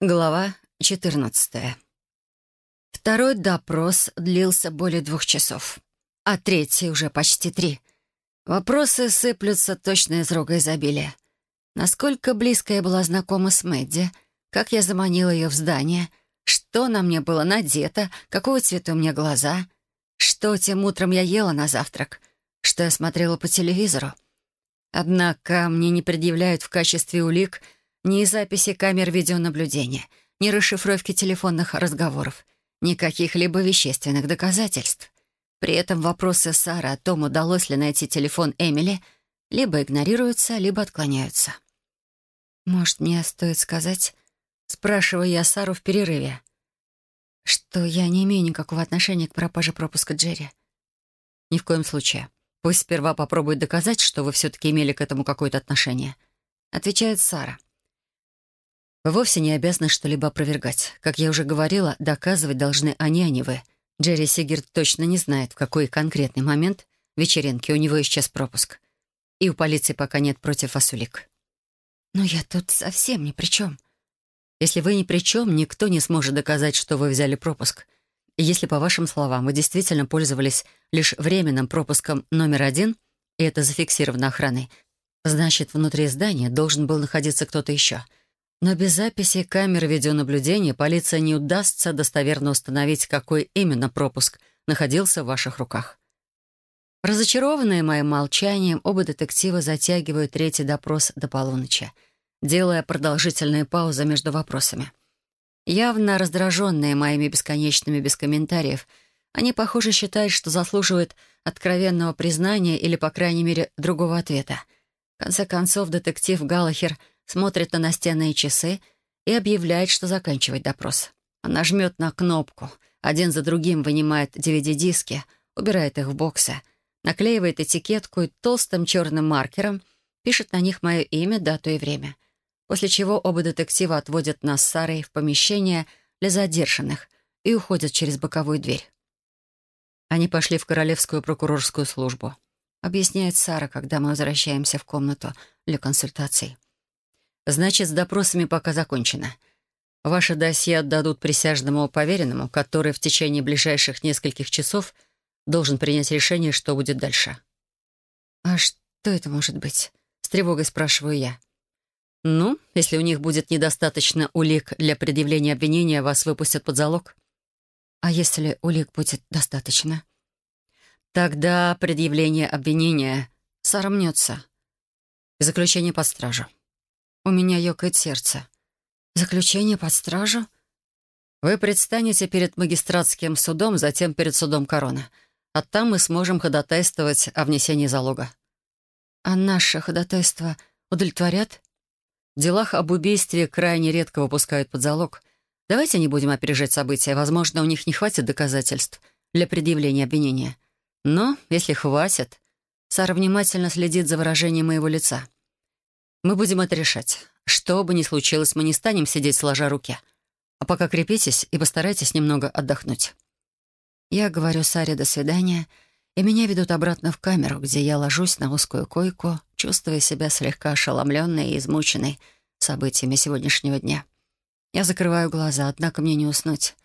Глава 14. Второй допрос длился более двух часов, а третий уже почти три. Вопросы сыплются точно из рога изобилия. Насколько близко я была знакома с Мэдди, как я заманила ее в здание, что на мне было надето, какого цвета у меня глаза, что тем утром я ела на завтрак, что я смотрела по телевизору. Однако мне не предъявляют в качестве улик — ни записи камер видеонаблюдения, ни расшифровки телефонных разговоров, ни каких-либо вещественных доказательств. При этом вопросы Сары о том, удалось ли найти телефон Эмили, либо игнорируются, либо отклоняются. «Может, мне стоит сказать?» — спрашиваю я Сару в перерыве. «Что я не имею никакого отношения к пропаже пропуска Джерри?» «Ни в коем случае. Пусть сперва попробует доказать, что вы все-таки имели к этому какое-то отношение», — отвечает Сара. Вы вовсе не обязаны что-либо опровергать. Как я уже говорила, доказывать должны они, а не вы. Джерри Сигерт точно не знает, в какой конкретный момент вечеринки у него исчез пропуск. И у полиции пока нет против вас улик. Но я тут совсем ни при чем. Если вы ни при чем, никто не сможет доказать, что вы взяли пропуск. И если, по вашим словам, вы действительно пользовались лишь временным пропуском номер один, и это зафиксировано охраной, значит, внутри здания должен был находиться кто-то еще — но без записи камер видеонаблюдения полиция не удастся достоверно установить, какой именно пропуск находился в ваших руках. Разочарованные моим молчанием, оба детектива затягивают третий допрос до полуночи, делая продолжительные паузы между вопросами. Явно раздраженные моими бесконечными без комментариев, они, похоже, считают, что заслуживают откровенного признания или, по крайней мере, другого ответа. В конце концов, детектив Галлахер — смотрит на настенные часы и объявляет, что заканчивает допрос. Она жмет на кнопку, один за другим вынимает DVD-диски, убирает их в боксы, наклеивает этикетку и толстым черным маркером пишет на них мое имя, дату и время. После чего оба детектива отводят нас с Сарой в помещение для задержанных и уходят через боковую дверь. Они пошли в Королевскую прокурорскую службу. Объясняет Сара, когда мы возвращаемся в комнату для консультаций. Значит, с допросами пока закончено. Ваше досье отдадут присяжному поверенному, который в течение ближайших нескольких часов должен принять решение, что будет дальше. «А что это может быть?» — с тревогой спрашиваю я. «Ну, если у них будет недостаточно улик для предъявления обвинения, вас выпустят под залог». «А если улик будет достаточно?» «Тогда предъявление обвинения сорвнется. Заключение под стражу». У меня ёкает сердце. Заключение под стражу? Вы предстанете перед магистратским судом, затем перед судом короны. А там мы сможем ходатайствовать о внесении залога. А наше ходатайство удовлетворят? В делах об убийстве крайне редко выпускают под залог. Давайте не будем опережать события. Возможно, у них не хватит доказательств для предъявления обвинения. Но, если хватит... Сара внимательно следит за выражением моего лица. Мы будем это решать. Что бы ни случилось, мы не станем сидеть сложа руки. А пока крепитесь и постарайтесь немного отдохнуть. Я говорю Саре «до свидания», и меня ведут обратно в камеру, где я ложусь на узкую койку, чувствуя себя слегка ошеломленной и измученной событиями сегодняшнего дня. Я закрываю глаза, однако мне не уснуть.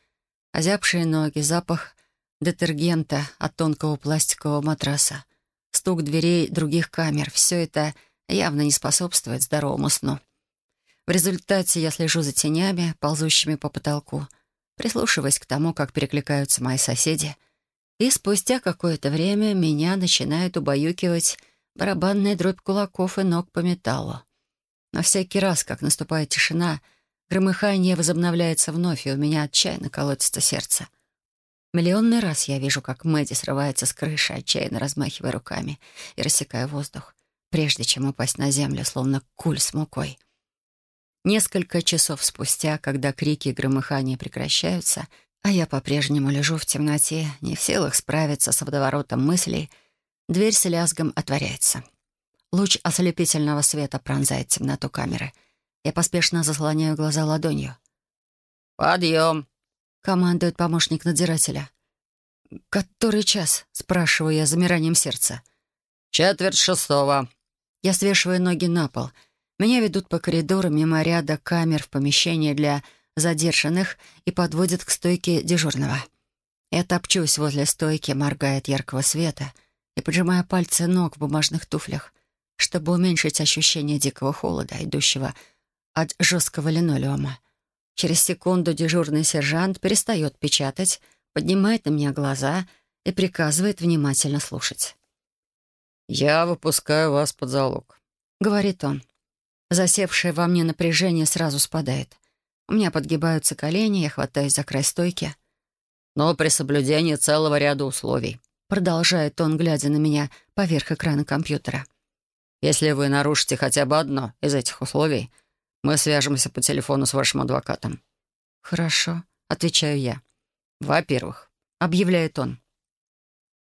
Озябшие ноги, запах детергента от тонкого пластикового матраса, стук дверей других камер — все это — явно не способствует здоровому сну. В результате я слежу за тенями, ползущими по потолку, прислушиваясь к тому, как перекликаются мои соседи, и спустя какое-то время меня начинает убаюкивать барабанная дробь кулаков и ног по металлу. Но всякий раз, как наступает тишина, громыхание возобновляется вновь, и у меня отчаянно колотится сердце. Миллионный раз я вижу, как Мэдди срывается с крыши, отчаянно размахивая руками и рассекая воздух прежде чем упасть на землю, словно куль с мукой. Несколько часов спустя, когда крики и громыхания прекращаются, а я по-прежнему лежу в темноте, не в силах справиться с водоворотом мыслей, дверь с лязгом отворяется. Луч ослепительного света пронзает темноту камеры. Я поспешно заслоняю глаза ладонью. «Подъем!» — командует помощник надзирателя. «Который час?» — спрашиваю я замиранием сердца. «Четверть шестого», я свешиваю ноги на пол. Меня ведут по коридору мимо ряда камер в помещение для задержанных и подводит к стойке дежурного. Я топчусь возле стойки, моргает яркого света и поджимая пальцы ног в бумажных туфлях, чтобы уменьшить ощущение дикого холода, идущего от жесткого линолеума. Через секунду дежурный сержант перестает печатать, поднимает на меня глаза и приказывает внимательно слушать. «Я выпускаю вас под залог», — говорит он. Засевшее во мне напряжение сразу спадает. У меня подгибаются колени, я хватаюсь за край стойки. «Но при соблюдении целого ряда условий», — продолжает он, глядя на меня поверх экрана компьютера. «Если вы нарушите хотя бы одно из этих условий, мы свяжемся по телефону с вашим адвокатом». «Хорошо», — отвечаю я. «Во-первых», — объявляет он,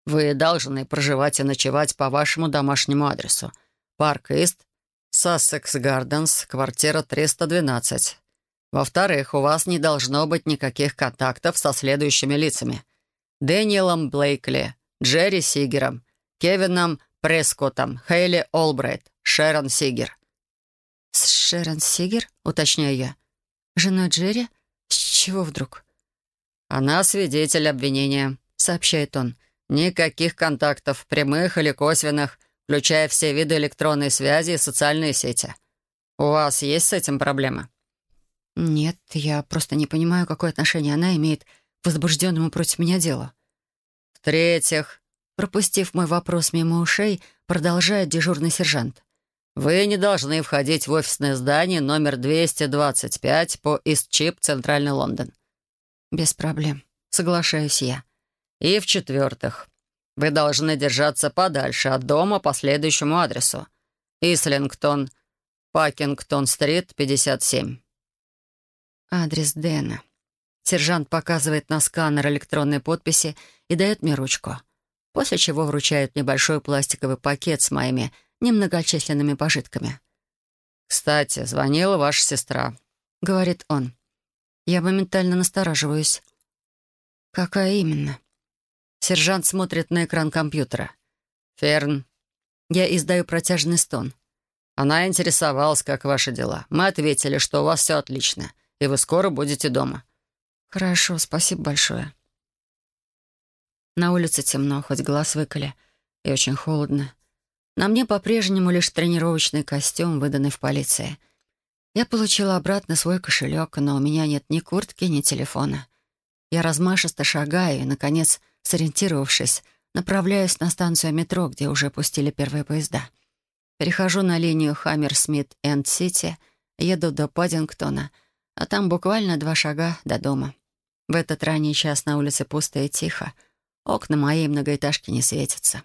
«вы должны проживать и ночевать по вашему домашнему адресу. Парк Ист, Сассекс Гарденс, квартира 312. Во-вторых, у вас не должно быть никаких контактов со следующими лицами. Дэниелом Блейкли, Джерри Сигером, Кевином Прескоттом, Хейли Олбрайт, Шерон Сигер. «С Шерон Сигер?» — уточняю я. «Жена Джерри? С чего вдруг?» «Она свидетель обвинения», — сообщает он. «Никаких контактов, прямых или косвенных, включая все виды электронной связи и социальные сети. У вас есть с этим проблемы?» «Нет, я просто не понимаю, какое отношение она имеет к возбужденному против меня делу». «В-третьих», пропустив мой вопрос мимо ушей, продолжает дежурный сержант. «Вы не должны входить в офисное здание номер 225 по Истчип, Центральный Лондон». «Без проблем. Соглашаюсь я». «И в-четвертых, вы должны держаться подальше от дома по следующему адресу. Ислингтон, Пакингтон-стрит, 57». Адрес Дэна. Сержант показывает на сканер электронной подписи и дает мне ручку, после чего вручает небольшой пластиковый пакет с моими немногочисленными пожитками. «Кстати, звонила ваша сестра», — говорит он. Я моментально настораживаюсь. «Какая именно?» Сержант смотрит на экран компьютера. «Ферн». Я издаю протяжный стон. «Она интересовалась, как ваши дела. Мы ответили, что у вас все отлично, и вы скоро будете дома». «Хорошо, спасибо большое». На улице темно, хоть глаз выколи, и очень холодно. На мне по-прежнему лишь тренировочный костюм, выданный в полиции. Я получила обратно свой кошелек, но у меня нет ни куртки, ни телефона. Я размашисто шагаю и, наконец, Сориентировавшись, направляюсь на станцию метро, где уже пустили первые поезда. Перехожу на линию Хаммерсмит-Энд-Сити, еду до Паддингтона, а там буквально два шага до дома. В этот ранний час на улице пусто и тихо. Окна моей многоэтажки не светятся.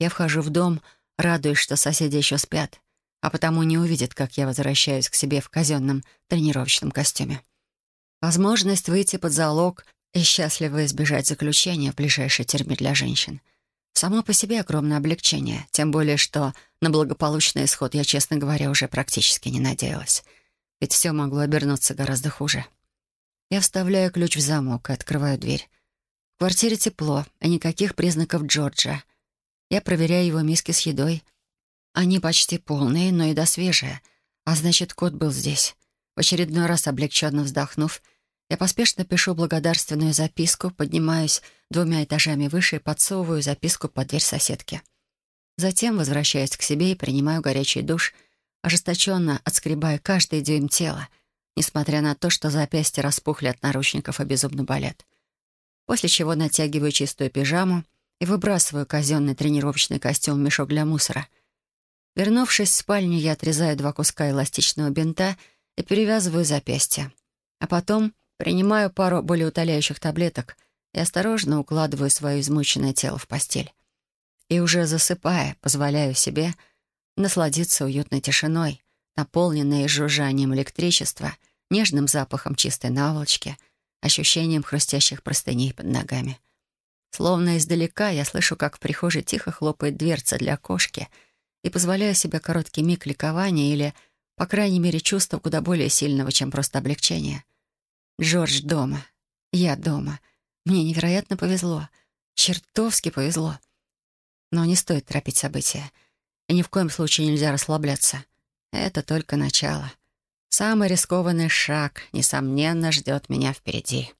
Я вхожу в дом, радуясь, что соседи еще спят, а потому не увидят, как я возвращаюсь к себе в казенном тренировочном костюме. Возможность выйти под залог и счастливо избежать заключения в ближайшей тюрьме для женщин. Само по себе огромное облегчение, тем более, что на благополучный исход я, честно говоря, уже практически не надеялась. Ведь все могло обернуться гораздо хуже. Я вставляю ключ в замок и открываю дверь. В квартире тепло, и никаких признаков Джорджа. Я проверяю его миски с едой. Они почти полные, но еда свежая. А значит, кот был здесь. В очередной раз облегченно вздохнув, я поспешно пишу благодарственную записку, поднимаюсь двумя этажами выше и подсовываю записку под дверь соседки. Затем возвращаюсь к себе и принимаю горячий душ, ожесточенно отскребая каждый дюйм тела, несмотря на то, что запястья распухли от наручников и безумно болят. После чего натягиваю чистую пижаму и выбрасываю казенный тренировочный костюм в мешок для мусора. Вернувшись в спальню, я отрезаю два куска эластичного бинта и перевязываю запястья. А потом Принимаю пару болеутоляющих таблеток и осторожно укладываю свое измученное тело в постель. И уже засыпая, позволяю себе насладиться уютной тишиной, наполненной жужжанием электричества, нежным запахом чистой наволочки, ощущением хрустящих простыней под ногами. Словно издалека я слышу, как в прихожей тихо хлопает дверца для кошки и позволяю себе короткий миг ликования или, по крайней мере, чувства куда более сильного, чем просто облегчение — Джордж дома. Я дома. Мне невероятно повезло. Чертовски повезло. Но не стоит торопить события. И ни в коем случае нельзя расслабляться. Это только начало. Самый рискованный шаг, несомненно, ждет меня впереди.